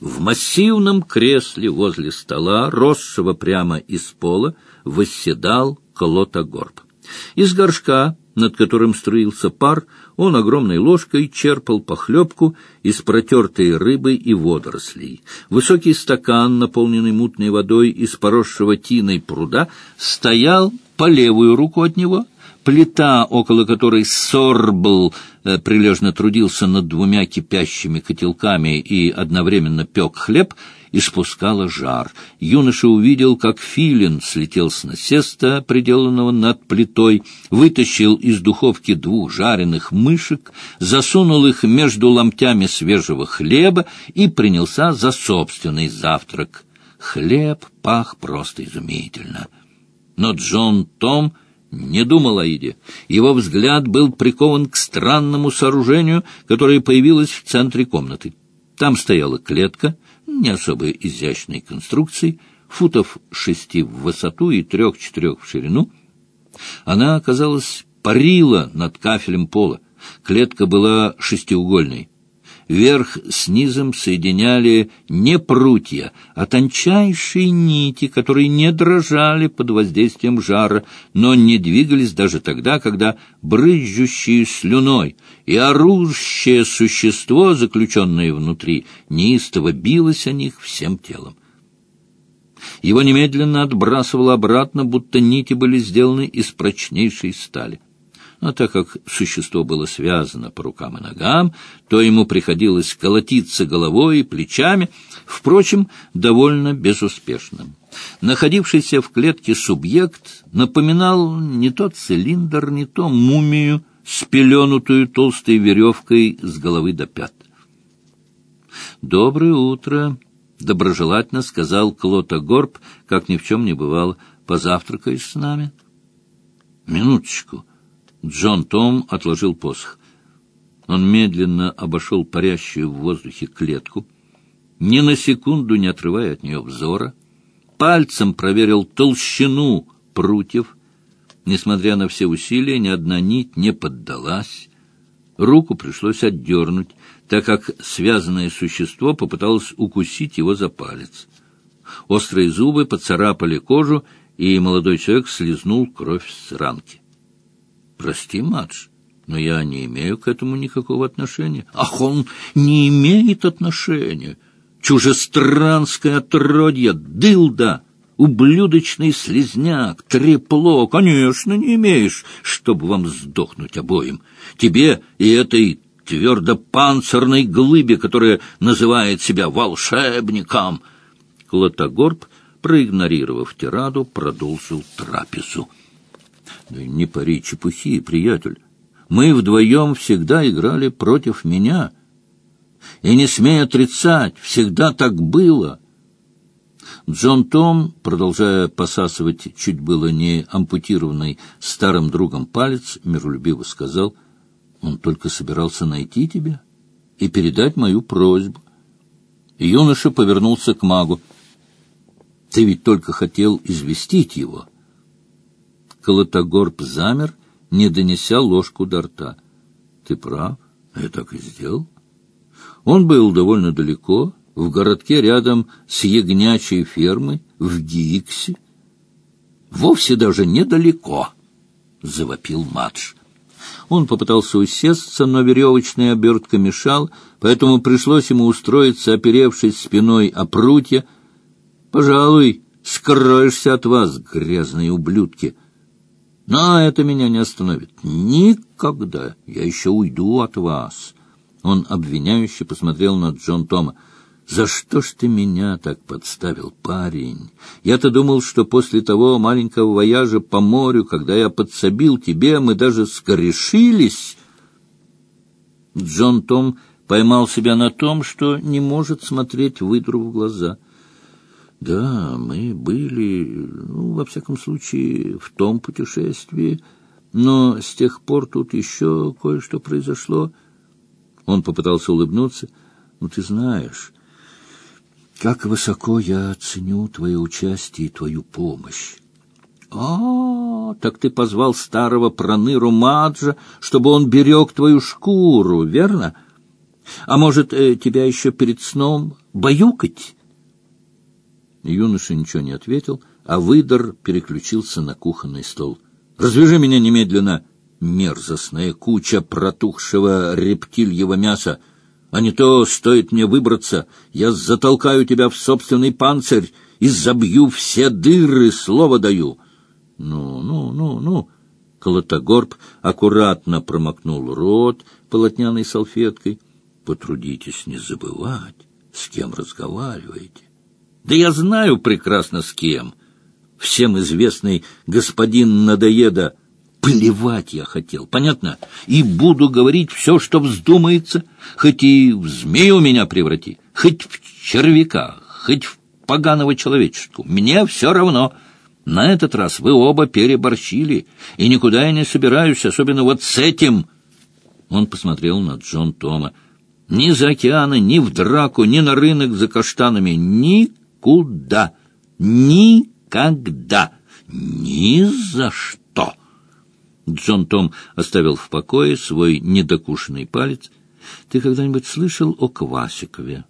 В массивном кресле возле стола, росшего прямо из пола, восседал Колотогорб. Из горшка, над которым струился пар, он огромной ложкой черпал похлебку из протертой рыбы и водорослей. Высокий стакан, наполненный мутной водой из поросшего тиной пруда, стоял по левую руку от него — плита, около которой Сорбл э, прилежно трудился над двумя кипящими котелками и одновременно пек хлеб, испускала жар. Юноша увидел, как филин слетел с насеста, приделанного над плитой, вытащил из духовки двух жареных мышек, засунул их между ломтями свежего хлеба и принялся за собственный завтрак. Хлеб пах просто изумительно. Но Джон Том не думал о еде. Его взгляд был прикован к странному сооружению, которое появилось в центре комнаты. Там стояла клетка, не особо изящной конструкции, футов шести в высоту и трех-четырех в ширину. Она, оказалась, парила над кафелем пола. Клетка была шестиугольной. Верх с низом соединяли не прутья, а тончайшие нити, которые не дрожали под воздействием жара, но не двигались даже тогда, когда брызжущие слюной и орущее существо, заключенное внутри, неистово билось о них всем телом. Его немедленно отбрасывало обратно, будто нити были сделаны из прочнейшей стали. А так как существо было связано по рукам и ногам, то ему приходилось колотиться головой и плечами, впрочем, довольно безуспешно. Находившийся в клетке субъект напоминал не то цилиндр, не то мумию, спеленутую толстой веревкой с головы до пят. «Доброе утро!» — доброжелательно сказал Клота Горб, как ни в чем не бывало. «Позавтракаешь с нами?» «Минуточку!» Джон Том отложил посох. Он медленно обошел парящую в воздухе клетку, ни на секунду не отрывая от нее взора, пальцем проверил толщину прутьев. Несмотря на все усилия, ни одна нить не поддалась. Руку пришлось отдернуть, так как связанное существо попыталось укусить его за палец. Острые зубы поцарапали кожу, и молодой человек слезнул кровь с ранки. Прости, Мадж, но я не имею к этому никакого отношения. Ах, он не имеет отношения. Чужестранское отродье, дылда, ублюдочный слезняк, трепло. Конечно, не имеешь, чтобы вам сдохнуть обоим. Тебе и этой твердопанцирной глыбе, которая называет себя волшебником. Клотогорб, проигнорировав тираду, продолжил трапезу. Да не пари чепухи, приятель. Мы вдвоем всегда играли против меня. И не смей отрицать, всегда так было. Джон Том, продолжая посасывать чуть было не ампутированный старым другом палец, миролюбиво сказал, он только собирался найти тебя и передать мою просьбу. Юноша повернулся к магу. Ты ведь только хотел известить его. — Колотогорб замер, не донеся ложку до рта. — Ты прав, я так и сделал. Он был довольно далеко, в городке рядом с ягнячей фермой, в Гиксе. — Вовсе даже недалеко, — завопил Мадж. Он попытался усесться, но веревочная обертка мешал, поэтому пришлось ему устроиться, оперевшись спиной о прутья. — Пожалуй, скроешься от вас, грязные ублюдки! — но это меня не остановит. Никогда. Я еще уйду от вас. Он обвиняюще посмотрел на Джон Тома. «За что ж ты меня так подставил, парень? Я-то думал, что после того маленького вояжа по морю, когда я подсобил тебе, мы даже скорешились». Джон Том поймал себя на том, что не может смотреть выдру в глаза — да, мы были, ну, во всяком случае, в том путешествии, но с тех пор тут еще кое-что произошло. Он попытался улыбнуться. Ну, ты знаешь, как высоко я ценю твое участие и твою помощь. А, так ты позвал старого проныру Маджа, чтобы он берег твою шкуру, верно? А может, э, тебя еще перед сном баюкать?» Юноша ничего не ответил, а выдор переключился на кухонный стол. «Развяжи меня немедленно, мерзостная куча протухшего рептильего мяса! А не то, стоит мне выбраться, я затолкаю тебя в собственный панцирь и забью все дыры, слово даю!» «Ну, ну, ну, ну!» Колотогорб аккуратно промокнул рот полотняной салфеткой. «Потрудитесь не забывать, с кем разговариваете». «Да я знаю прекрасно с кем. Всем известный господин Надоеда. Плевать я хотел, понятно? И буду говорить все, что вздумается, хоть и в змею меня преврати, хоть в червяка, хоть в поганого человеческого. Мне все равно». На этот раз вы оба переборщили, и никуда я не собираюсь, особенно вот с этим. Он посмотрел на Джон Тома. Ни за океаны, ни в драку, ни на рынок за каштанами. Никуда. Никогда. Ни за что. Джон Том оставил в покое свой недокушенный палец. Ты когда-нибудь слышал о Квасикове?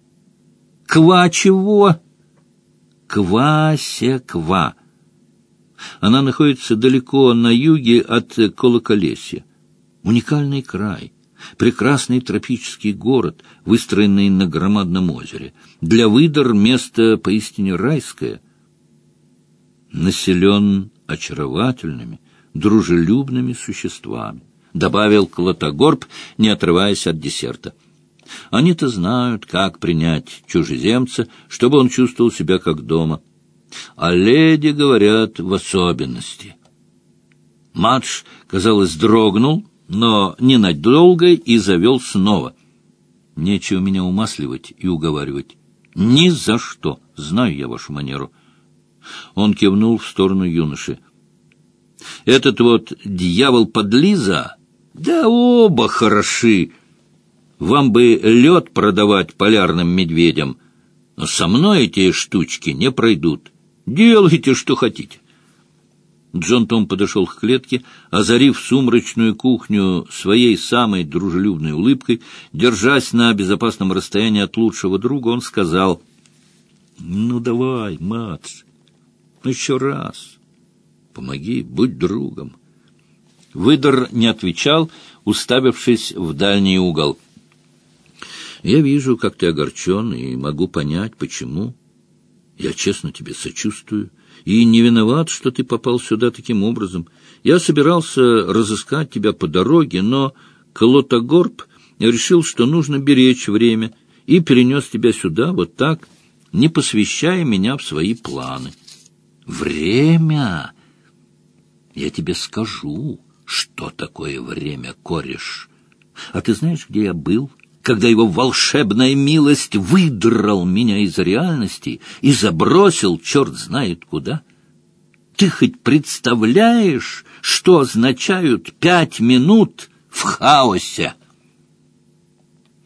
Ква чего? Квасеква. Она находится далеко на юге от Колоколесья. Уникальный край, прекрасный тропический город, выстроенный на громадном озере. Для выдор место поистине райское. Населен очаровательными, дружелюбными существами, добавил Клотогорб, не отрываясь от десерта. Они-то знают, как принять чужеземца, чтобы он чувствовал себя как дома а леди, говорят, в особенности. Мадж, казалось, дрогнул, но ненадолго и завел снова. Нечего меня умасливать и уговаривать. Ни за что. Знаю я вашу манеру. Он кивнул в сторону юноши. Этот вот дьявол-подлиза, да оба хороши. Вам бы лед продавать полярным медведям, но со мной эти штучки не пройдут. Делайте, что хотите. Джон Том подошел к клетке, озарив сумрачную кухню своей самой дружелюбной улыбкой, держась на безопасном расстоянии от лучшего друга, он сказал, «Ну давай, ну еще раз, помоги, будь другом». Выдор не отвечал, уставившись в дальний угол. «Я вижу, как ты огорчен, и могу понять, почему». Я честно тебе сочувствую и не виноват, что ты попал сюда таким образом. Я собирался разыскать тебя по дороге, но Колотогорб решил, что нужно беречь время, и перенес тебя сюда вот так, не посвящая меня в свои планы. Время! Я тебе скажу, что такое время, кореш. А ты знаешь, где я был? Когда его волшебная милость выдрал меня из реальности и забросил черт знает куда? Ты хоть представляешь, что означают пять минут в хаосе?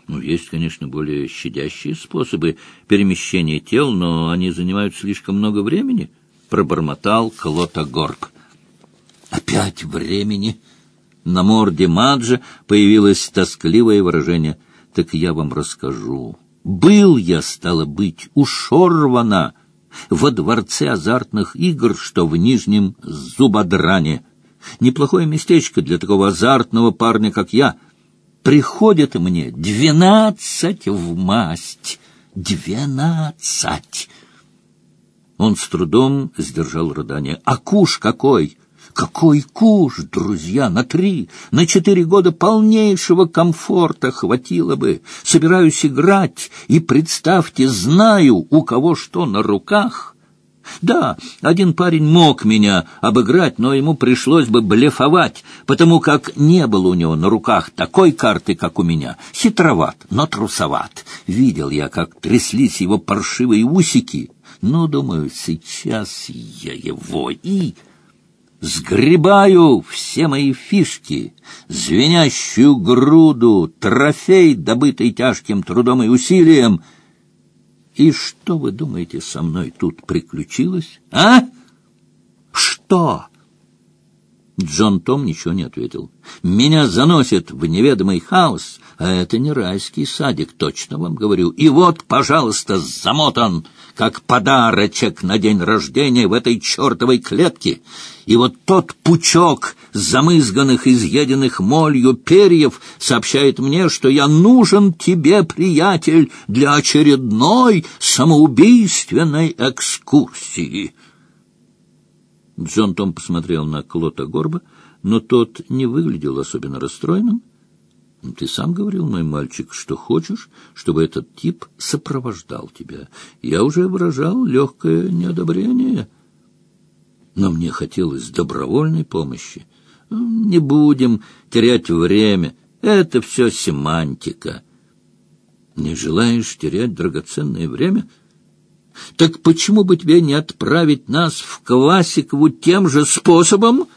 Ну, есть, конечно, более щадящие способы перемещения тел, но они занимают слишком много времени, — пробормотал Клотогорб. Опять времени? На морде Маджа появилось тоскливое выражение — так я вам расскажу. Был я, стало быть, у Шорвана во дворце азартных игр, что в Нижнем Зубодране. Неплохое местечко для такого азартного парня, как я. Приходит мне двенадцать в масть. Двенадцать! Он с трудом сдержал рыдание. А куш какой! Какой куш, друзья, на три, на четыре года полнейшего комфорта хватило бы. Собираюсь играть, и, представьте, знаю, у кого что на руках. Да, один парень мог меня обыграть, но ему пришлось бы блефовать, потому как не было у него на руках такой карты, как у меня. Хитроват, но трусоват. Видел я, как тряслись его паршивые усики. Ну, думаю, сейчас я его и сгребаю все мои фишки, звенящую груду, трофей, добытый тяжким трудом и усилием. И что, вы думаете, со мной тут приключилось, а? Что? Джон Том ничего не ответил. «Меня заносит в неведомый хаос, а это не райский садик, точно вам говорю. И вот, пожалуйста, замотан, как подарочек на день рождения в этой чертовой клетке. И вот тот пучок замызганных, изъеденных молью перьев сообщает мне, что я нужен тебе, приятель, для очередной самоубийственной экскурсии». Джон Том посмотрел на Клота Горба, но тот не выглядел особенно расстроенным. Ты сам говорил, мой мальчик, что хочешь, чтобы этот тип сопровождал тебя. Я уже выражал легкое неодобрение, но мне хотелось добровольной помощи. Не будем терять время, это все семантика. Не желаешь терять драгоценное время — так почему бы тебе не отправить нас в Квасикову тем же способом,